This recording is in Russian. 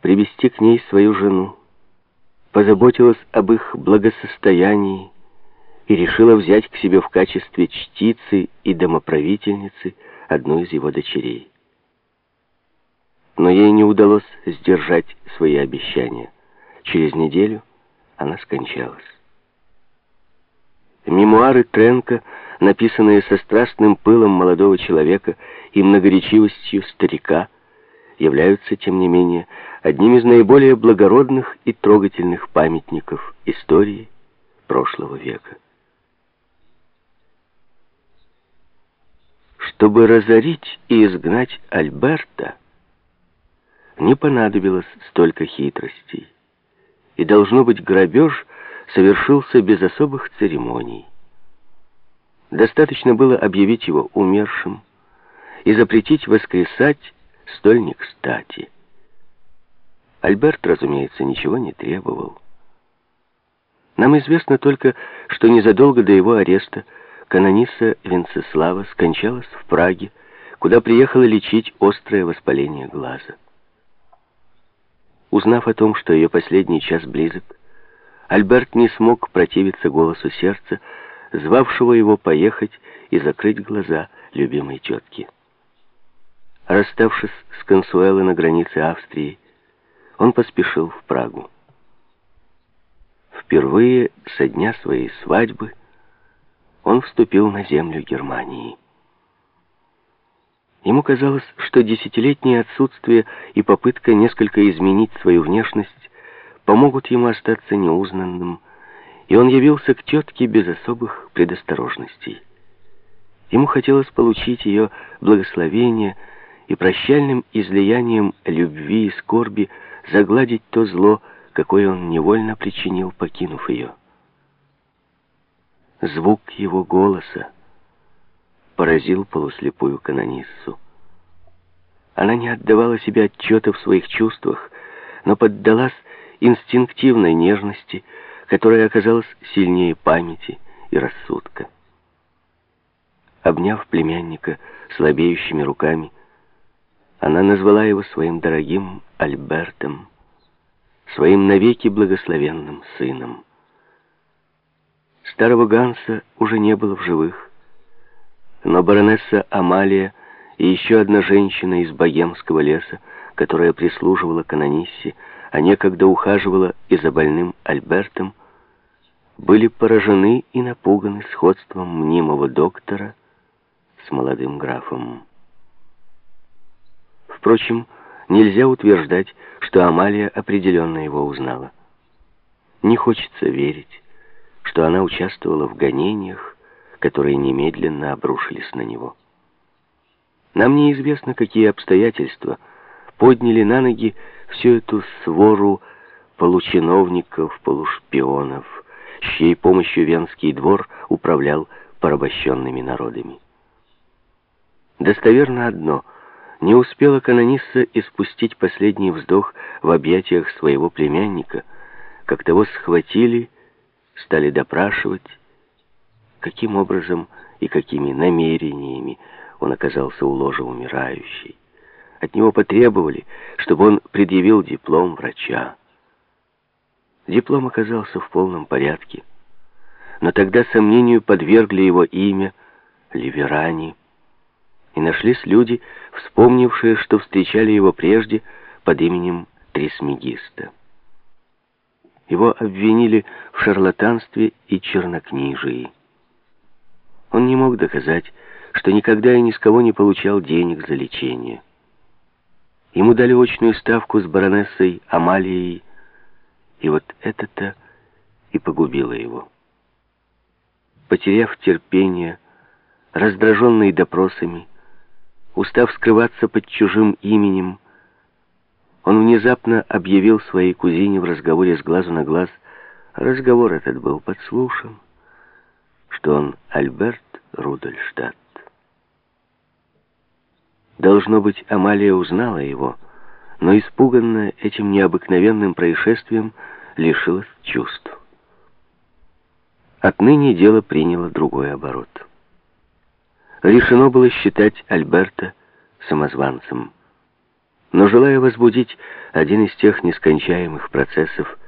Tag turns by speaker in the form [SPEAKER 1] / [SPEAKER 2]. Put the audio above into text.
[SPEAKER 1] привести к ней свою жену, позаботилась об их благосостоянии и решила взять к себе в качестве чтицы и домоправительницы одну из его дочерей. Но ей не удалось сдержать свои обещания. Через неделю она скончалась. Мемуары Тренка, написанные со страстным пылом молодого человека и многоречивостью старика, являются, тем не менее, одним из наиболее благородных и трогательных памятников истории прошлого века. Чтобы разорить и изгнать Альберта, не понадобилось столько хитростей. И, должно быть, грабеж совершился без особых церемоний. Достаточно было объявить его умершим и запретить воскресать столь не кстати. Альберт, разумеется, ничего не требовал. Нам известно только, что незадолго до его ареста канониса Венцеслава скончалась в Праге, куда приехала лечить острое воспаление глаза. Узнав о том, что ее последний час близок, Альберт не смог противиться голосу сердца, звавшего его поехать и закрыть глаза любимой тетки. Расставшись с Консуэлой на границе Австрии, он поспешил в Прагу. Впервые со дня своей свадьбы он вступил на землю Германии. Ему казалось, что десятилетнее отсутствие и попытка несколько изменить свою внешность помогут ему остаться неузнанным, и он явился к тетке без особых предосторожностей. Ему хотелось получить ее благословение и прощальным излиянием любви и скорби загладить то зло, какое он невольно причинил, покинув ее. Звук его голоса поразил полуслепую канониссу. Она не отдавала себе отчета в своих чувствах, но поддалась инстинктивной нежности, которая оказалась сильнее памяти и рассудка. Обняв племянника слабеющими руками, она назвала его своим дорогим Альбертом, своим навеки благословенным сыном. Старого Ганса уже не было в живых, но баронесса Амалия и еще одна женщина из богемского леса, которая прислуживала канониссе, а некогда ухаживала и за больным Альбертом, были поражены и напуганы сходством мнимого доктора с молодым графом. Впрочем, нельзя утверждать, что Амалия определенно его узнала. Не хочется верить, что она участвовала в гонениях, которые немедленно обрушились на него. Нам неизвестно, какие обстоятельства подняли на ноги всю эту свору получиновников, полушпионов, с чьей помощью Венский двор управлял порабощенными народами. Достоверно одно — не успела канонисса испустить последний вздох в объятиях своего племянника, как того схватили, стали допрашивать, каким образом и какими намерениями он оказался у ложа умирающей. От него потребовали, чтобы он предъявил диплом врача. Диплом оказался в полном порядке, но тогда сомнению подвергли его имя Ливерани, и нашлись люди, вспомнившие, что встречали его прежде под именем Трисмегиста. Его обвинили в шарлатанстве и чернокнижии. Он не мог доказать, что никогда и ни с кого не получал денег за лечение. Ему дали очную ставку с баронессой Амалией, и вот это-то и погубило его. Потеряв терпение, раздраженный допросами, устав скрываться под чужим именем, он внезапно объявил своей кузине в разговоре с глазу на глаз, разговор этот был подслушан, что он Альберт Рудольштадт. Должно быть, Амалия узнала его, но испуганная этим необыкновенным происшествием лишилась чувств. Отныне дело приняло другой оборот. Решено было считать Альберта самозванцем. Но желая возбудить один из тех нескончаемых процессов,